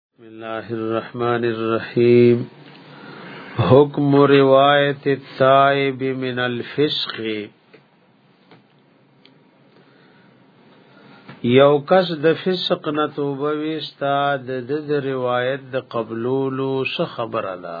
بسم الله الرحمن الرحیم حکم روایت التائب من الفسق یو کس د فسق نه توبه وستا د د روایت د قبولولو څخه خبره ده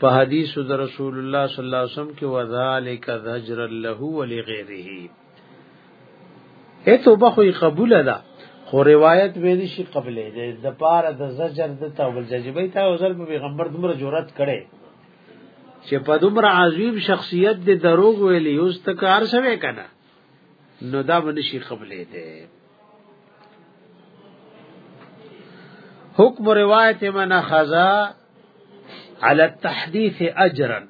په حدیث د رسول الله صلی الله علیه وسلم کې وذالک ذجر له ولغیره اې توبه خو قبول ده خو روایت ویل شي قبلې ده د پاره د زجر د تاول ججبې تا وزر په پیغمبر دمر جرأت کړي چې په دومره عظیم شخصیت د دروغ ویلي اوس تکار شوه کنه نو دا بنشي قبلې ده حکم روایت من خزا على التحديث اجرا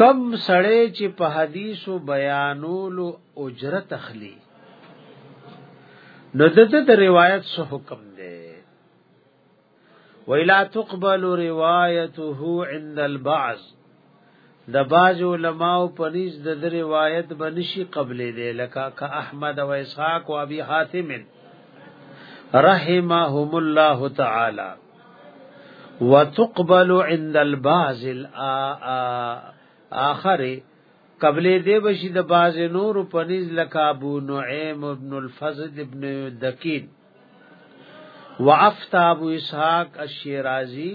کم سړی چې په حدیثو بیانولو اجرت اخلي نو د د روایت سو حکم دی ویلا تقبل روایته عند البعض د باز علماء په نس د روایت بنشي قبلې دی لکه ک احمد او اسحاق او ابي حاتم رحمهم الله تعالی وتقبل عند البعض الاخر قبلې دی بشي د باز نور په نس لکه ابو نعيم ابن الفضل ابن دقيق وافتا ابو اسحاق الشيرازي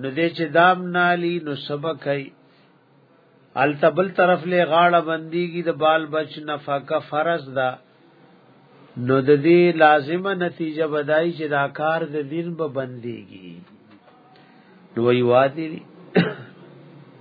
نو دې چې دام نالی نو سبکای التبل طرف له غاړه بنديږي د بال بچ نفقه فرض ده نو د دې لازمه نتیجه بدای چې دا کار د دین به بنديږي نو وی وادي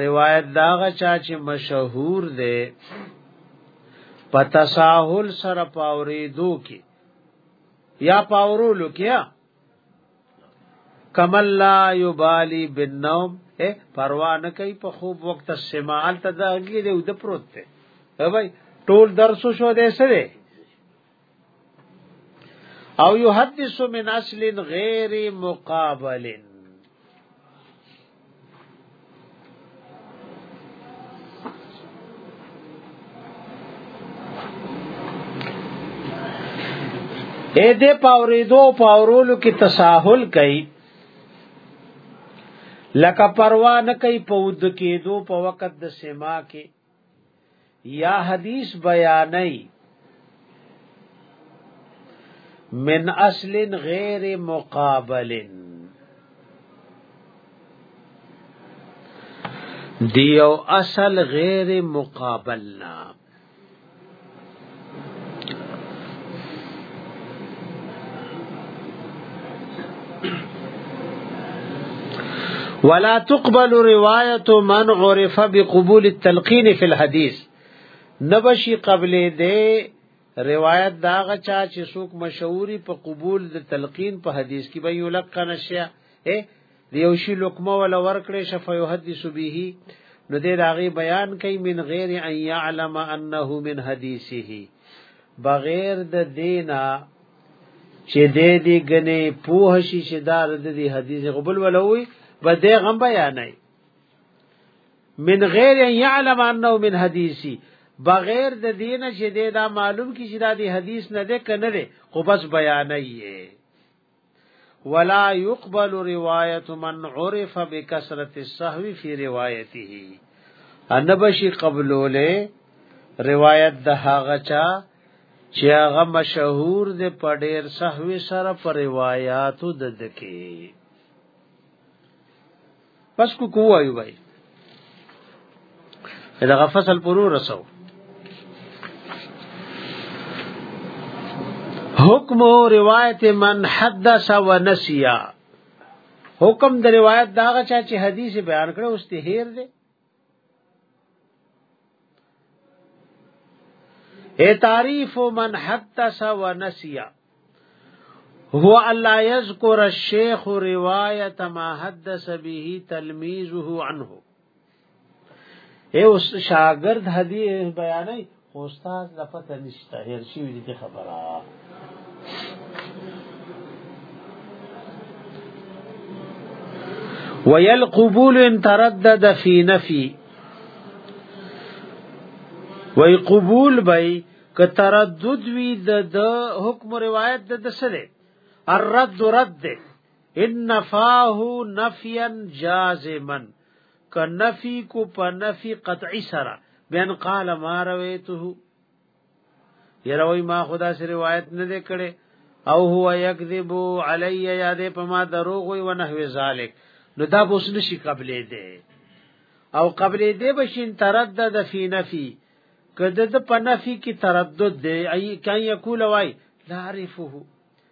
روایت داغه چا چې مشهور دی په تساهل سره پاورې دو کې یا پاورولو کې کمل لا یبالی بالنوم اے پروا نه کوي په خوب وخت سمال ته داږي دی د پروت دی وای ټول درس شو دې سره او يحدث من اصل غیر مقابل اے دې پاوریدو پاورولو کې تساهل کوي لکه پروا نه کوي په ود کېدو په وخت د سما کې یا حدیث بیانای من اصل غیر مقابل دیو اصل غیر مقابلنا ولا تقبل روایت من عرف بقبول التلقین فی الحدیث نبشی قبل دې روایت دا غچا چې څوک مشهوري په قبول د تلقین په حدیث کې به یو لکه نشه دیو شی لقمه ولا ورکړې شف یحدث به نو دې داغي بیان کوي من غیر ان يعلم انه من حدیثه بغیر د دینا چې دې دې غنې پوه شي چې دا د دې حدیث قبول ولوي به دې غم بیانې من غیر ان يعلم انه من حدیثه بغیر د دینه چې دا معلوم کی چې دا دی حدیث نه ده کنه ده خو بس بیانې ولا يقبل روایت من عرف بکثرت السهو فی روایته ان بشی قبلوله روایت د هغه چا چې هغه مشهور دی په ډیر سهوی سره په روایتو د دکی پس کو کو وایو بای دا غفصل پرو رسو حکم روایت من حدث و نسیا حکم د روایت داغه چا چې حدیث بیان کړو استهیر دی اے تعریف من حدث و نسیا هو الا یذکر الشیخ روایت ما حدث به تلمیذه عنه اے اس شاگرد حدیث بیانای استاد لا پته نشته هر شي دې خبره ويل قبول ان تردد في نفي وی قبول بای که تردد وی د د حکم روایت د دسره الرد رد ان نفاه نفيا جازما کنفی کو پنفی قطعی سرا بین قال ما رویته یروی ما خدا سے روایت نه دې کړي او هو یکذب علی یاد په ما دروغ وی ونحو ذالک نو دا بوس نشي قبلې دې او قبلې دې بشین تردد فی نفی کده د پنفی کی تردد دی ای کای یقول وای لا عارفه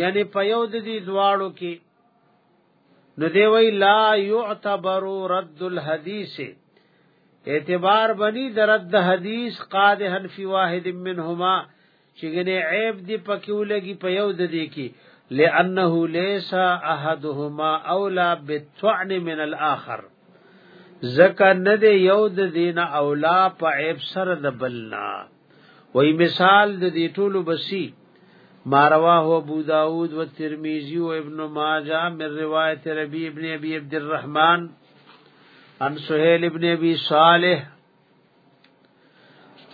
یعنی په یو د دې دواړو کې نو دی وی لا يعتبر رد الحديث اعتبار بنی د رد حدیث قادحا فی واحد منهما چې ګنې عیب دی پکیو لګي په یو د دې کې لانه ليس احدهما اولا بالطعن من الاخر زکه نه دی یو د دین اولا په عیب سره د بلنا وای مثال د دې ټولو بسی ما رواه ابو داود و ترمذی و ابن ماجه من روایت ربی ابن ابي عبد الرحمن عن سهيل ابن ابي صالح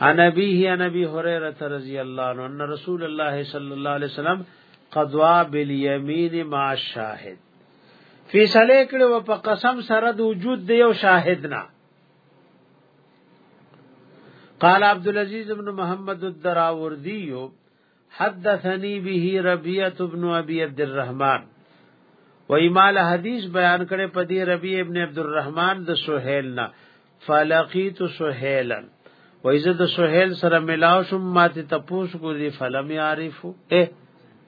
عن ابيه عن ابي هريره رضي الله عنه ان رسول الله صلى الله عليه وسلم قضوا باليمين مع الشاهد فیصله کړو په قسم سره د وجود د یو شاهد نه قال عبد العزيز بن محمد الدراوردي حدثني به ربيعه بن ابي عبد الرحمن وایمال حدیث بیان کړي په دې ربی ابن عبد الرحمن د سہیل نه فلقیت سہیلا وایزه د سہیل سره ملاو شم ماته تپوس کو دي فلم یعرفو اے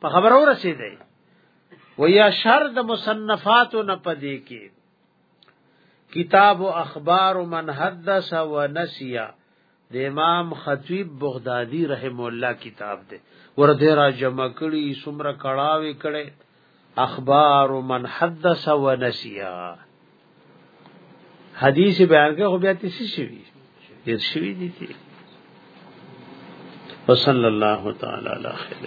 په خبرو رسیدي ویا شر د مصنفاتو نه پدې کې کتاب او اخبار من حدث و نسیا د امام خطیب بغدادي رحم الله کتاب دی ورته را جمع کړي سمره کړاوي کړي اخبار من حدث ونسیا حدیث بیان کې خو بیا تیسی شوی دیر شوی دي وصلی الله تعالی علی خیر